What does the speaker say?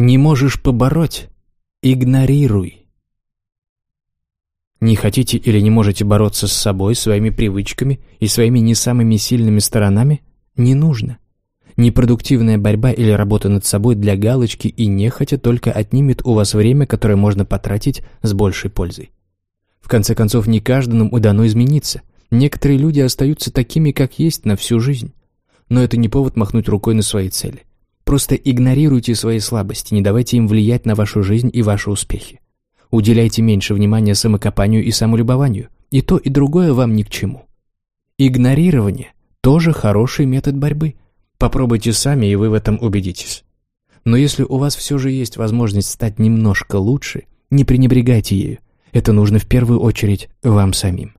Не можешь побороть – игнорируй. Не хотите или не можете бороться с собой, своими привычками и своими не самыми сильными сторонами? Не нужно. Непродуктивная борьба или работа над собой для галочки и нехотя только отнимет у вас время, которое можно потратить с большей пользой. В конце концов, не каждому дано измениться. Некоторые люди остаются такими, как есть, на всю жизнь. Но это не повод махнуть рукой на свои цели. Просто игнорируйте свои слабости, не давайте им влиять на вашу жизнь и ваши успехи. Уделяйте меньше внимания самокопанию и самолюбованию. И то, и другое вам ни к чему. Игнорирование – тоже хороший метод борьбы. Попробуйте сами, и вы в этом убедитесь. Но если у вас все же есть возможность стать немножко лучше, не пренебрегайте ею. Это нужно в первую очередь вам самим.